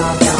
down, down.